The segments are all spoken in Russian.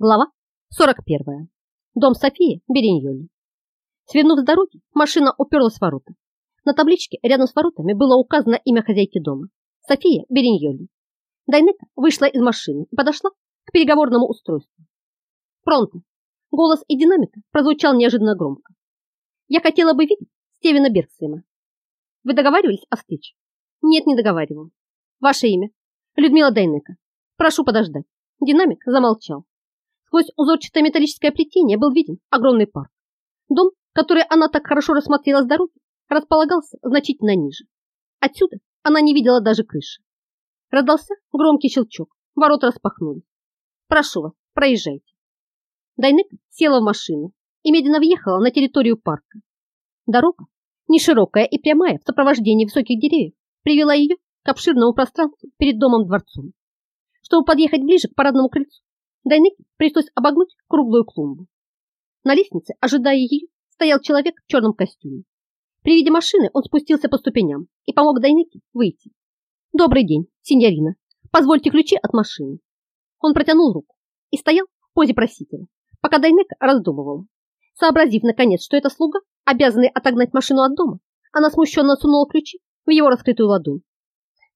Глава 41. Дом Софии Бериньоли. Свернув с дороги, машина уперлась в ворота. На табличке рядом с воротами было указано имя хозяйки дома – София Бериньоли. Дайнека вышла из машины и подошла к переговорному устройству. Пронто. Голос и динамика прозвучал неожиданно громко. Я хотела бы видеть Стивена Бергсвима. Вы договаривались о встрече? Нет, не договаривал. Ваше имя? Людмила Дайнека. Прошу подождать. Динамик замолчал. Сквозь узорчатое металлическое плетение был виден огромный парк. Дом, который она так хорошо рассмотрела с дороги, располагался значительно ниже. Отсюда она не видела даже крыши. Раздался громкий щелчок, ворота распахнулись. «Прошу вас, проезжайте». Дайнека села в машину и медленно въехала на территорию парка. Дорога, не широкая и прямая в сопровождении высоких деревьев, привела ее к обширному пространству перед домом-дворцом. Чтобы подъехать ближе к парадному крыльцу, Дайнеке пришлось обогнуть круглую клумбу. На лестнице, ожидая ее, стоял человек в черном костюме. При виде машины он спустился по ступеням и помог Дайнеке выйти. «Добрый день, сеньорина. Позвольте ключи от машины». Он протянул руку и стоял в позе просителя, пока Дайнека раздумывала. Сообразив, наконец, что это слуга, обязанный отогнать машину от дома, она смущенно сунула ключи в его раскрытую ладонь.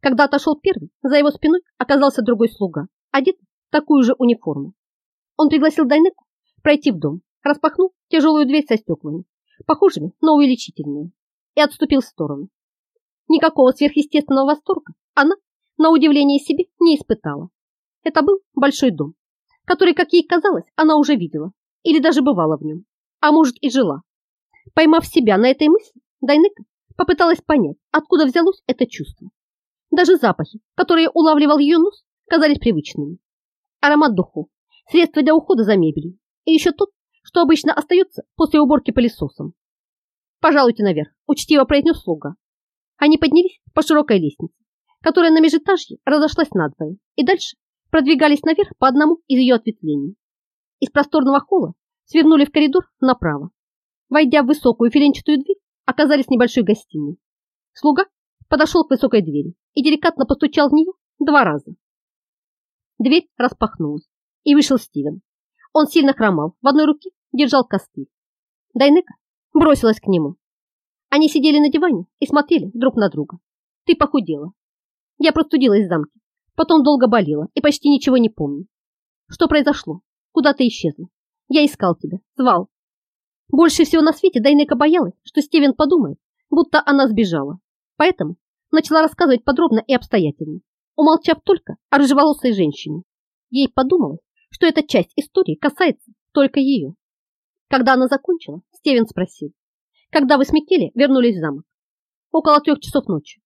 Когда отошел первый, за его спиной оказался другой слуга, одетый такую же униформу. Он пригласил Дайнеку пройти в дом, распахнул тяжелую дверь со стеклами, похожими на увеличительные, и отступил в сторону. Никакого сверхъестественного восторга она, на удивление себе, не испытала. Это был большой дом, который, как ей казалось, она уже видела или даже бывала в нем, а может и жила. Поймав себя на этой мысли, Дайнека попыталась понять, откуда взялось это чувство. Даже запахи, которые улавливал ее нос, казались привычными аромат духов, средства для ухода за мебелью и еще тот, что обычно остается после уборки пылесосом. «Пожалуйте наверх», – учтиво произнес слуга. Они поднялись по широкой лестнице, которая на межэтажье разошлась надвое, и дальше продвигались наверх по одному из ее ответвлений. Из просторного холла свернули в коридор направо. Войдя в высокую филенчатую дверь, оказались в небольшой гостиной. Слуга подошел к высокой двери и деликатно постучал в нее два раза. Дверь распахнулась, и вышел Стивен. Он сильно хромал, в одной руке держал костыль. Дайнека бросилась к нему. Они сидели на диване и смотрели друг на друга. Ты похудела. Я простудилась в замке, потом долго болела и почти ничего не помню. Что произошло? Куда ты исчезла? Я искал тебя, звал. Больше всего на свете Дайнека боялась, что Стивен подумает, будто она сбежала. Поэтому начала рассказывать подробно и обстоятельно умолчав только о рыжеволосой женщине. Ей подумалось, что эта часть истории касается только ее. Когда она закончила, Стивен спросил, когда вы с Микеле вернулись в замок? Около трех часов ночи.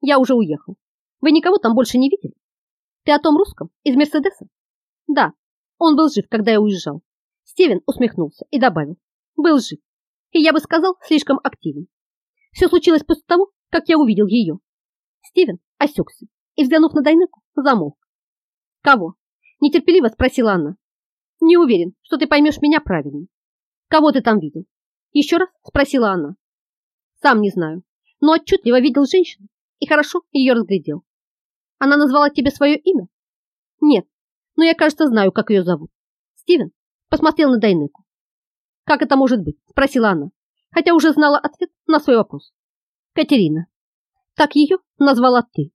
Я уже уехал. Вы никого там больше не видели? Ты о том русском из Мерседеса? Да, он был жив, когда я уезжал. Стивен усмехнулся и добавил, был жив. И я бы сказал, слишком активен. Все случилось после того, как я увидел ее. Стивен осекся и, взглянув на Дайнеку, замолк. «Кого?» – нетерпеливо спросила она. «Не уверен, что ты поймешь меня правильно. Кого ты там видел?» Еще раз спросила она. «Сам не знаю, но отчетливо видел женщину и хорошо ее разглядел. Она назвала тебе свое имя?» «Нет, но я, кажется, знаю, как ее зовут». Стивен посмотрел на Дайнеку. «Как это может быть?» – спросила она, хотя уже знала ответ на свой вопрос. «Катерина. Так ее назвала ты».